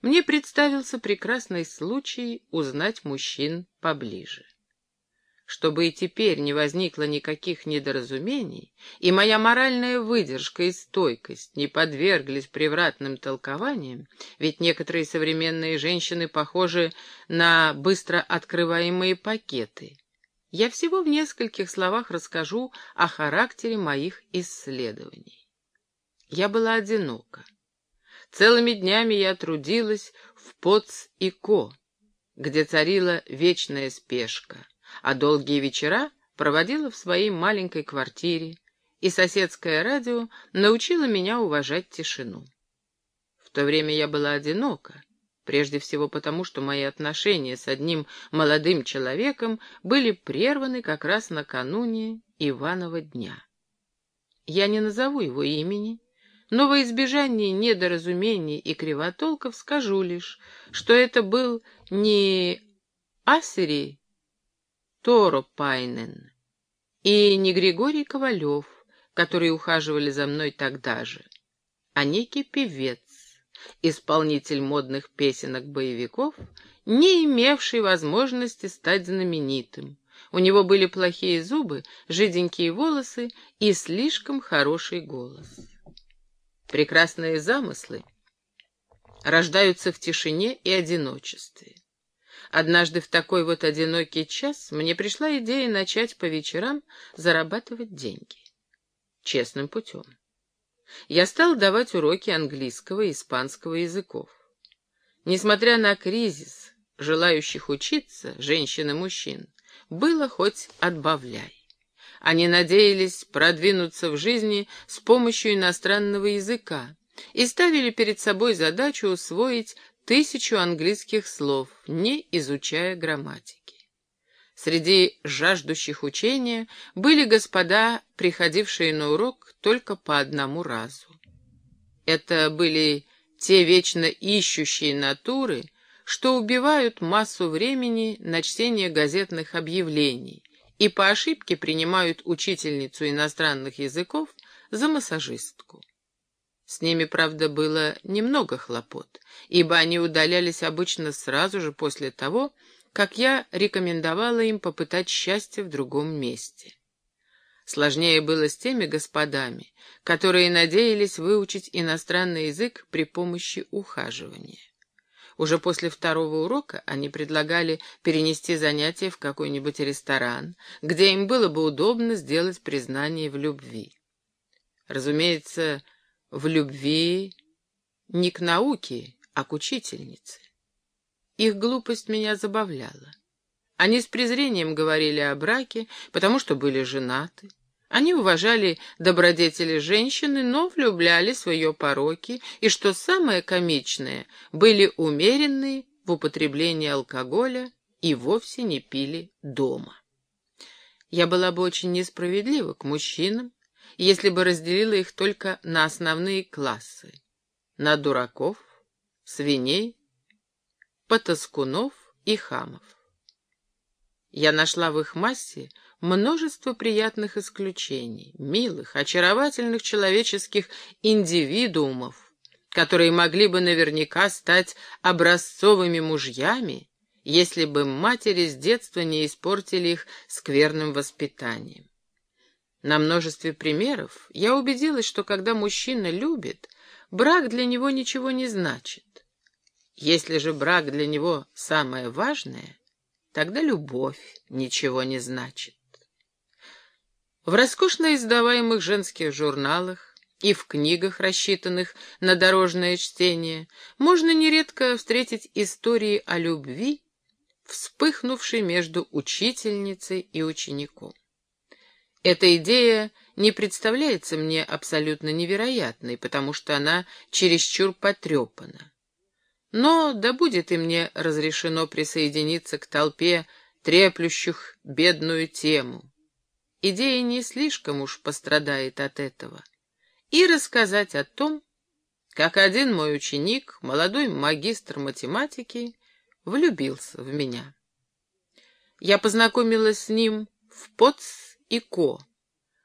мне представился прекрасный случай узнать мужчин поближе. Чтобы и теперь не возникло никаких недоразумений, и моя моральная выдержка и стойкость не подверглись превратным толкованиям, ведь некоторые современные женщины похожи на быстро открываемые пакеты, я всего в нескольких словах расскажу о характере моих исследований. Я была одинока. Целыми днями я трудилась в Поц и Ко, где царила вечная спешка а долгие вечера проводила в своей маленькой квартире, и соседское радио научило меня уважать тишину. В то время я была одинока, прежде всего потому, что мои отношения с одним молодым человеком были прерваны как раз накануне Иванова дня. Я не назову его имени, но во избежание недоразумений и кривотолков скажу лишь, что это был не Асери Торопайнен и не Григорий Ковалев, которые ухаживали за мной тогда же, а некий певец, исполнитель модных песенок-боевиков, не имевший возможности стать знаменитым. У него были плохие зубы, жиденькие волосы и слишком хороший голос. Прекрасные замыслы рождаются в тишине и одиночестве. Однажды в такой вот одинокий час мне пришла идея начать по вечерам зарабатывать деньги. Честным путем. Я стал давать уроки английского и испанского языков. Несмотря на кризис, желающих учиться, женщин и мужчин, было хоть отбавляй. Они надеялись продвинуться в жизни с помощью иностранного языка и ставили перед собой задачу усвоить тысячу английских слов, не изучая грамматики. Среди жаждущих учения были господа, приходившие на урок только по одному разу. Это были те вечно ищущие натуры, что убивают массу времени на чтение газетных объявлений и по ошибке принимают учительницу иностранных языков за массажистку. С ними, правда, было немного хлопот, ибо они удалялись обычно сразу же после того, как я рекомендовала им попытать счастье в другом месте. Сложнее было с теми господами, которые надеялись выучить иностранный язык при помощи ухаживания. Уже после второго урока они предлагали перенести занятия в какой-нибудь ресторан, где им было бы удобно сделать признание в любви. Разумеется, в любви не к науке, а к учительнице. Их глупость меня забавляла. Они с презрением говорили о браке, потому что были женаты. Они уважали добродетели женщины, но влюблялись в ее пороки, и, что самое комичное, были умеренные в употреблении алкоголя и вовсе не пили дома. Я была бы очень несправедлива к мужчинам, если бы разделила их только на основные классы. На дураков, свиней, потаскунов и хамов. Я нашла в их массе множество приятных исключений, милых, очаровательных человеческих индивидуумов, которые могли бы наверняка стать образцовыми мужьями, если бы матери с детства не испортили их скверным воспитанием. На множестве примеров я убедилась, что когда мужчина любит, брак для него ничего не значит. Если же брак для него самое важное, тогда любовь ничего не значит. В роскошно издаваемых женских журналах и в книгах, рассчитанных на дорожное чтение, можно нередко встретить истории о любви, вспыхнувшей между учительницей и учеником. Эта идея не представляется мне абсолютно невероятной, потому что она чересчур потрепана. Но да будет и мне разрешено присоединиться к толпе, треплющих бедную тему. Идея не слишком уж пострадает от этого. И рассказать о том, как один мой ученик, молодой магистр математики, влюбился в меня. Я познакомилась с ним в Потс и Ко,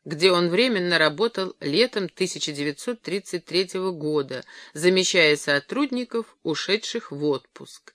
где он временно работал летом 1933 года, замещая сотрудников, ушедших в отпуск.